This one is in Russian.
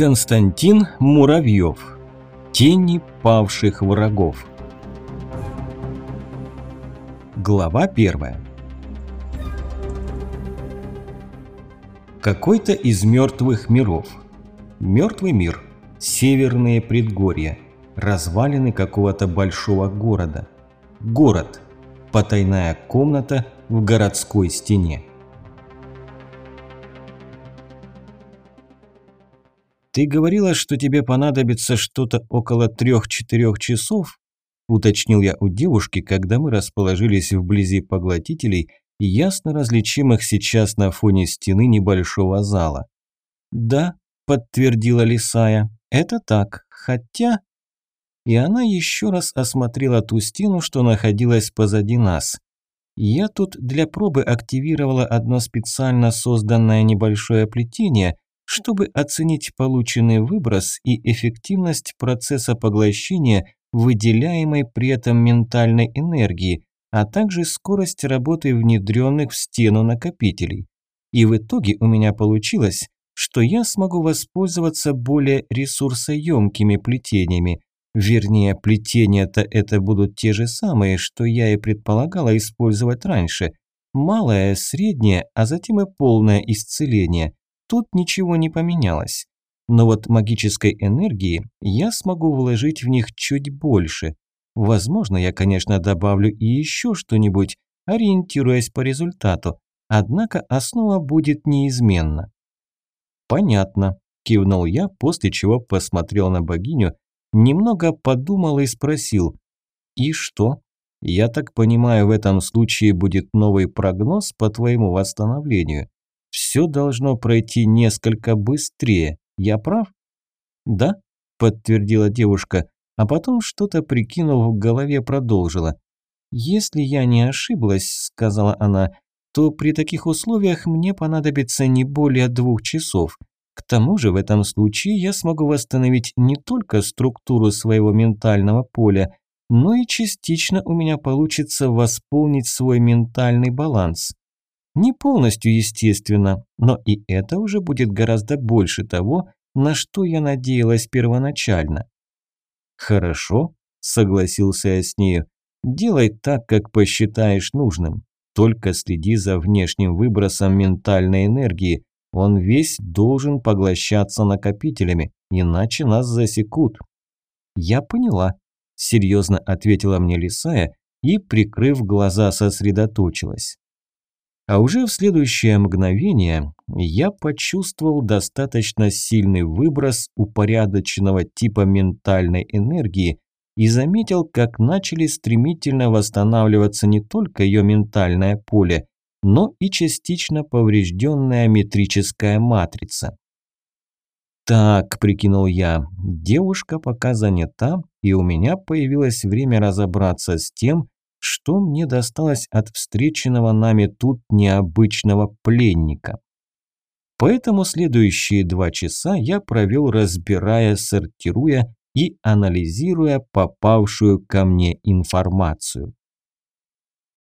Константин Муравьев. Тени павших врагов. Глава первая. Какой-то из мертвых миров. Мертвый мир. Северные предгорья. Развалины какого-то большого города. Город. Потайная комната в городской стене. «Ты говорила, что тебе понадобится что-то около трех-четырех часов?» – уточнил я у девушки, когда мы расположились вблизи поглотителей, ясно различимых сейчас на фоне стены небольшого зала. «Да», – подтвердила Лисая, – «это так, хотя...» И она еще раз осмотрела ту стену, что находилась позади нас. Я тут для пробы активировала одно специально созданное небольшое плетение – чтобы оценить полученный выброс и эффективность процесса поглощения выделяемой при этом ментальной энергии, а также скорость работы внедренных в стену накопителей. И в итоге у меня получилось, что я смогу воспользоваться более ресурсоемкими плетениями. Вернее, плетения-то это будут те же самые, что я и предполагала использовать раньше. Малое, среднее, а затем и полное исцеление – Тут ничего не поменялось. Но вот магической энергии я смогу вложить в них чуть больше. Возможно, я, конечно, добавлю и еще что-нибудь, ориентируясь по результату. Однако основа будет неизменна. «Понятно», – кивнул я, после чего посмотрел на богиню, немного подумал и спросил. «И что? Я так понимаю, в этом случае будет новый прогноз по твоему восстановлению?» Все должно пройти несколько быстрее. Я прав? Да, подтвердила девушка, а потом что-то прикинув в голове продолжила. Если я не ошиблась, сказала она, то при таких условиях мне понадобится не более двух часов. К тому же в этом случае я смогу восстановить не только структуру своего ментального поля, но и частично у меня получится восполнить свой ментальный баланс. Не полностью, естественно, но и это уже будет гораздо больше того, на что я надеялась первоначально. «Хорошо», – согласился я с нею, – «делай так, как посчитаешь нужным. Только следи за внешним выбросом ментальной энергии. Он весь должен поглощаться накопителями, иначе нас засекут». «Я поняла», – серьезно ответила мне Лисая и, прикрыв глаза, сосредоточилась. А уже в следующее мгновение я почувствовал достаточно сильный выброс упорядоченного типа ментальной энергии и заметил, как начали стремительно восстанавливаться не только ее ментальное поле, но и частично поврежденная метрическая матрица. «Так», – прикинул я, – девушка пока занята, и у меня появилось время разобраться с тем, что мне досталось от встреченного нами тут необычного пленника. Поэтому следующие два часа я провел разбирая, сортируя и анализируя попавшую ко мне информацию.